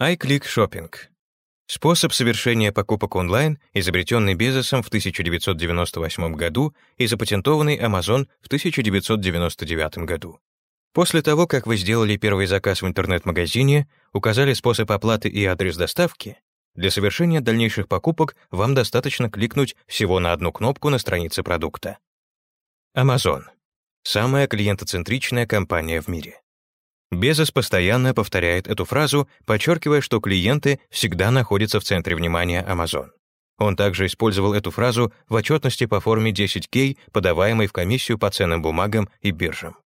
iClick Shopping Способ совершения покупок онлайн, изобретенный Безосом в 1998 году и запатентованный Amazon в 1999 году. После того, как вы сделали первый заказ в интернет-магазине, указали способ оплаты и адрес доставки, для совершения дальнейших покупок вам достаточно кликнуть всего на одну кнопку на странице продукта. Amazon — самая клиентоцентричная компания в мире. Безос постоянно повторяет эту фразу, подчеркивая, что клиенты всегда находятся в центре внимания Amazon. Он также использовал эту фразу в отчетности по форме 10K, подаваемой в комиссию по ценным бумагам и биржам.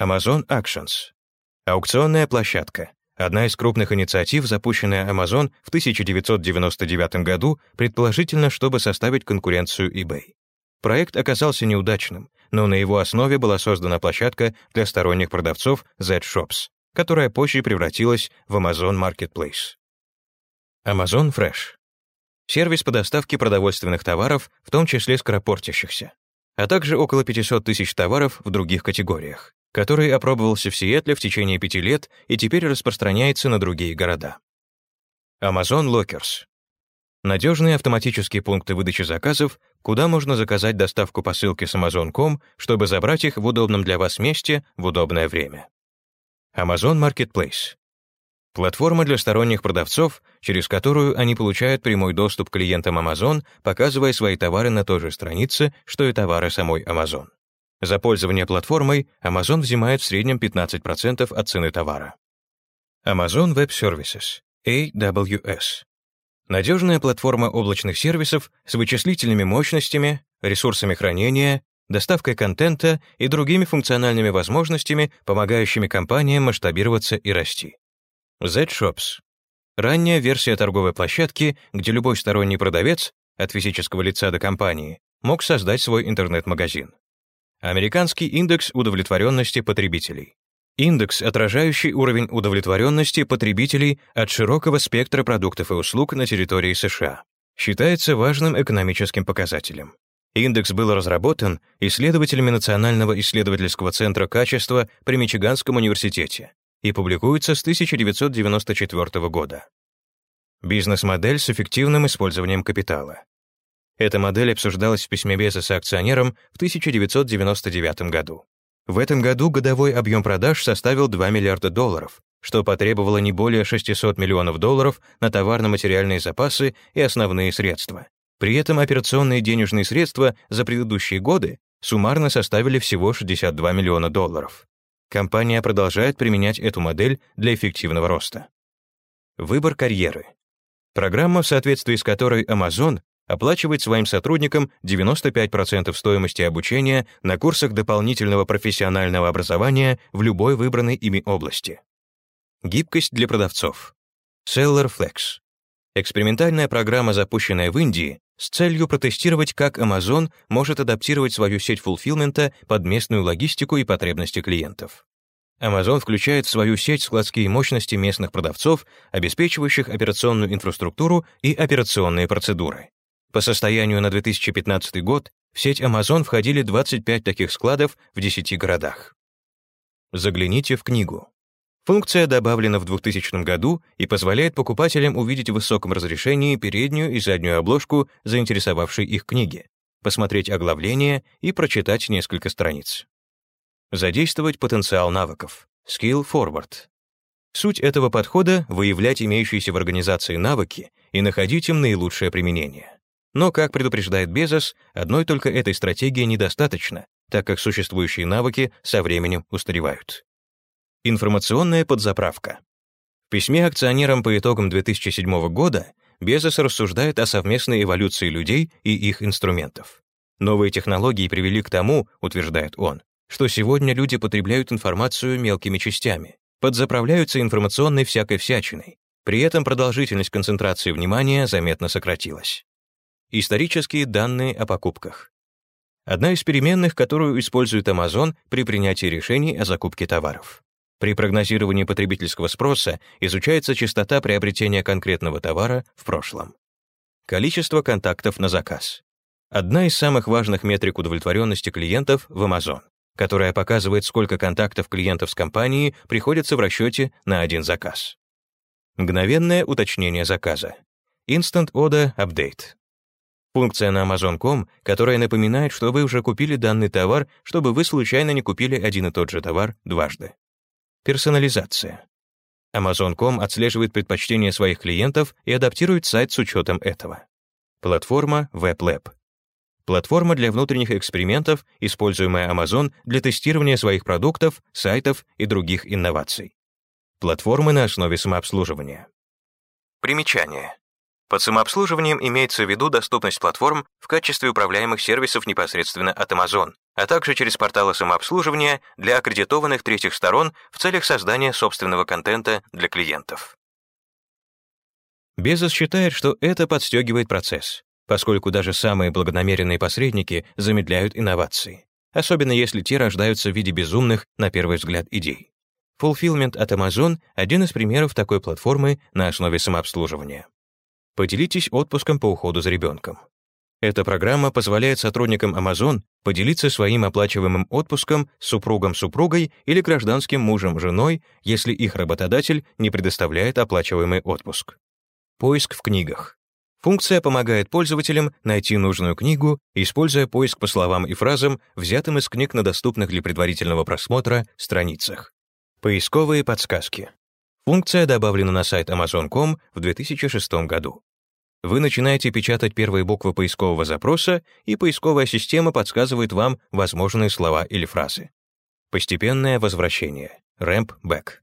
Amazon Actions — аукционная площадка, одна из крупных инициатив, запущенная Amazon в 1999 году, предположительно, чтобы составить конкуренцию eBay. Проект оказался неудачным, но на его основе была создана площадка для сторонних продавцов Z-Shops, которая позже превратилась в Amazon Marketplace. Amazon Fresh — сервис по доставке продовольственных товаров, в том числе скоропортящихся, а также около 500 тысяч товаров в других категориях, который опробовался в Сиэтле в течение пяти лет и теперь распространяется на другие города. Amazon Lockers Надежные автоматические пункты выдачи заказов, куда можно заказать доставку посылки с Amazon.com, чтобы забрать их в удобном для вас месте в удобное время. Amazon Marketplace. Платформа для сторонних продавцов, через которую они получают прямой доступ к клиентам Amazon, показывая свои товары на той же странице, что и товары самой Amazon. За пользование платформой Amazon взимает в среднем 15% от цены товара. Amazon Web Services, AWS. Надежная платформа облачных сервисов с вычислительными мощностями, ресурсами хранения, доставкой контента и другими функциональными возможностями, помогающими компаниям масштабироваться и расти. Z-Shops — ранняя версия торговой площадки, где любой сторонний продавец, от физического лица до компании, мог создать свой интернет-магазин. Американский индекс удовлетворенности потребителей. Индекс, отражающий уровень удовлетворенности потребителей от широкого спектра продуктов и услуг на территории США, считается важным экономическим показателем. Индекс был разработан исследователями Национального исследовательского центра качества при Мичиганском университете и публикуется с 1994 года. Бизнес-модель с эффективным использованием капитала. Эта модель обсуждалась в письме Безоса акционерам в 1999 году. В этом году годовой объем продаж составил 2 миллиарда долларов, что потребовало не более 600 миллионов долларов на товарно-материальные запасы и основные средства. При этом операционные денежные средства за предыдущие годы суммарно составили всего 62 миллиона долларов. Компания продолжает применять эту модель для эффективного роста. Выбор карьеры. Программа, в соответствии с которой Amazon оплачивает своим сотрудникам 95% стоимости обучения на курсах дополнительного профессионального образования в любой выбранной ими области. Гибкость для продавцов. Seller Flex. Экспериментальная программа, запущенная в Индии, с целью протестировать, как Amazon может адаптировать свою сеть фулфилмента под местную логистику и потребности клиентов. Amazon включает в свою сеть складские мощности местных продавцов, обеспечивающих операционную инфраструктуру и операционные процедуры. По состоянию на 2015 год в сеть Amazon входили 25 таких складов в 10 городах. Загляните в книгу. Функция добавлена в 2000 году и позволяет покупателям увидеть в высоком разрешении переднюю и заднюю обложку заинтересовавшей их книги, посмотреть оглавление и прочитать несколько страниц. Задействовать потенциал навыков. Skill Forward. Суть этого подхода — выявлять имеющиеся в организации навыки и находить им наилучшее применение. Но, как предупреждает Безос, одной только этой стратегии недостаточно, так как существующие навыки со временем устаревают. Информационная подзаправка. В письме акционерам по итогам 2007 года Безос рассуждает о совместной эволюции людей и их инструментов. Новые технологии привели к тому, утверждает он, что сегодня люди потребляют информацию мелкими частями, подзаправляются информационной всякой всячиной, при этом продолжительность концентрации внимания заметно сократилась. Исторические данные о покупках. Одна из переменных, которую использует Amazon при принятии решений о закупке товаров. При прогнозировании потребительского спроса изучается частота приобретения конкретного товара в прошлом. Количество контактов на заказ. Одна из самых важных метрик удовлетворенности клиентов в Amazon, которая показывает, сколько контактов клиентов с компанией приходится в расчете на один заказ. Мгновенное уточнение заказа. Instant Order Update. Функция на Amazon.com, которая напоминает, что вы уже купили данный товар, чтобы вы случайно не купили один и тот же товар дважды. Персонализация. Amazon.com отслеживает предпочтения своих клиентов и адаптирует сайт с учетом этого. Платформа WebLab. Платформа для внутренних экспериментов, используемая Amazon для тестирования своих продуктов, сайтов и других инноваций. Платформы на основе самообслуживания. Примечание. Под самообслуживанием имеется в виду доступность платформ в качестве управляемых сервисов непосредственно от Amazon, а также через порталы самообслуживания для аккредитованных третьих сторон в целях создания собственного контента для клиентов. Безос считает, что это подстегивает процесс, поскольку даже самые благонамеренные посредники замедляют инновации, особенно если те рождаются в виде безумных, на первый взгляд, идей. Fulfillment от Amazon — один из примеров такой платформы на основе самообслуживания. Поделитесь отпуском по уходу за ребенком. Эта программа позволяет сотрудникам Amazon поделиться своим оплачиваемым отпуском с супругом-супругой или гражданским мужем-женой, если их работодатель не предоставляет оплачиваемый отпуск. Поиск в книгах. Функция помогает пользователям найти нужную книгу, используя поиск по словам и фразам, взятым из книг на доступных для предварительного просмотра страницах. Поисковые подсказки. Функция добавлена на сайт Amazon.com в 2006 году. Вы начинаете печатать первые буквы поискового запроса, и поисковая система подсказывает вам возможные слова или фразы. Постепенное возвращение. Ramp back.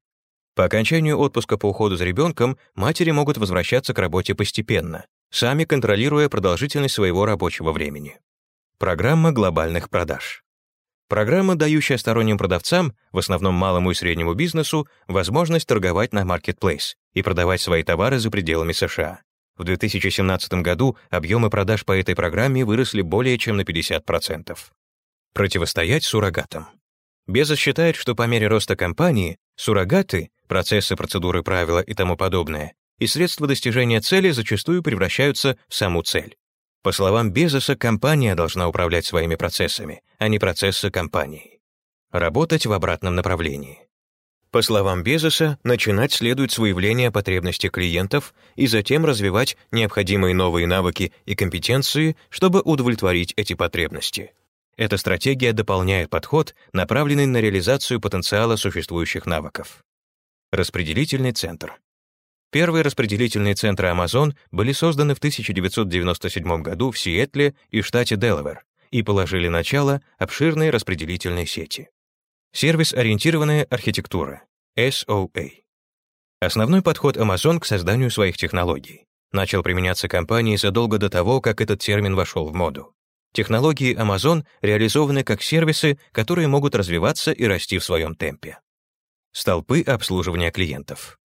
По окончанию отпуска по уходу за ребенком матери могут возвращаться к работе постепенно, сами контролируя продолжительность своего рабочего времени. Программа глобальных продаж. Программа, дающая сторонним продавцам, в основном малому и среднему бизнесу, возможность торговать на Marketplace и продавать свои товары за пределами США. В 2017 году объемы продаж по этой программе выросли более чем на 50%. Противостоять суррогатам. Безос считает, что по мере роста компании суррогаты, процессы, процедуры, правила и тому подобное, и средства достижения цели зачастую превращаются в саму цель. По словам Безоса, компания должна управлять своими процессами, а не процессы компании. Работать в обратном направлении. По словам Безоса, начинать следует с выявления потребностей клиентов и затем развивать необходимые новые навыки и компетенции, чтобы удовлетворить эти потребности. Эта стратегия дополняет подход, направленный на реализацию потенциала существующих навыков. Распределительный центр. Первые распределительные центры Amazon были созданы в 1997 году в Сиэтле и штате Делавэр и положили начало обширной распределительной сети. Сервис-ориентированная архитектура, SOA. Основной подход Amazon к созданию своих технологий. Начал применяться компанией задолго до того, как этот термин вошел в моду. Технологии Amazon реализованы как сервисы, которые могут развиваться и расти в своем темпе. Столпы обслуживания клиентов.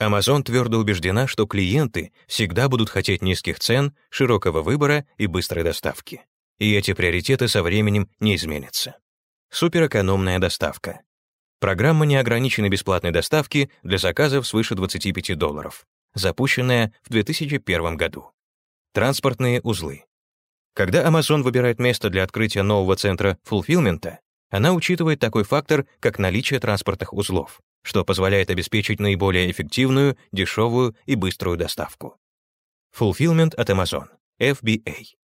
Amazon твердо убеждена, что клиенты всегда будут хотеть низких цен, широкого выбора и быстрой доставки. И эти приоритеты со временем не изменятся. Суперэкономная доставка. Программа неограниченной бесплатной доставки для заказов свыше 25 долларов, запущенная в 2001 году. Транспортные узлы. Когда Amazon выбирает место для открытия нового центра фулфилмента, она учитывает такой фактор, как наличие транспортных узлов, что позволяет обеспечить наиболее эффективную, дешевую и быструю доставку. Fulfillment от Amazon, FBA.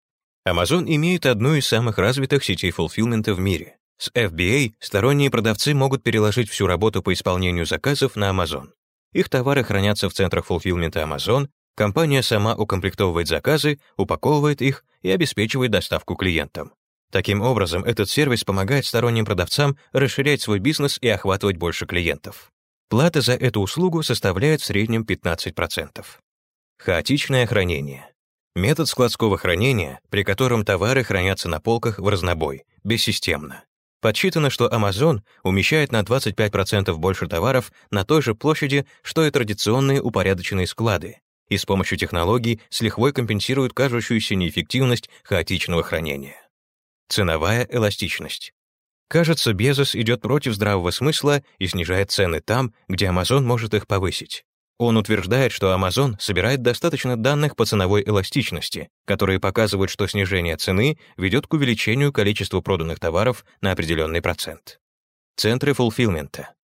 Amazon имеет одну из самых развитых сетей фулфилмента в мире. С FBA сторонние продавцы могут переложить всю работу по исполнению заказов на Amazon. Их товары хранятся в центрах фулфилмента Amazon, компания сама укомплектовывает заказы, упаковывает их и обеспечивает доставку клиентам. Таким образом, этот сервис помогает сторонним продавцам расширять свой бизнес и охватывать больше клиентов. Плата за эту услугу составляет в среднем 15%. Хаотичное хранение. Метод складского хранения, при котором товары хранятся на полках в разнобой, бессистемно. Подсчитано, что Amazon умещает на 25% больше товаров на той же площади, что и традиционные упорядоченные склады, и с помощью технологий с лихвой компенсируют кажущуюся неэффективность хаотичного хранения. Ценовая эластичность. Кажется, Безос идет против здравого смысла и снижает цены там, где Amazon может их повысить. Он утверждает, что Amazon собирает достаточно данных по ценовой эластичности, которые показывают, что снижение цены ведет к увеличению количества проданных товаров на определенный процент. Центры фулфилмента.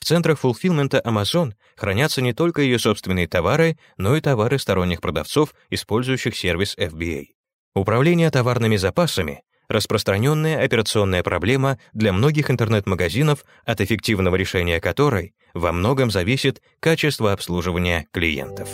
В центрах фулфилмента Amazon хранятся не только ее собственные товары, но и товары сторонних продавцов, использующих сервис FBA. Управление товарными запасами — распространенная операционная проблема для многих интернет-магазинов, от эффективного решения которой во многом зависит качество обслуживания клиентов.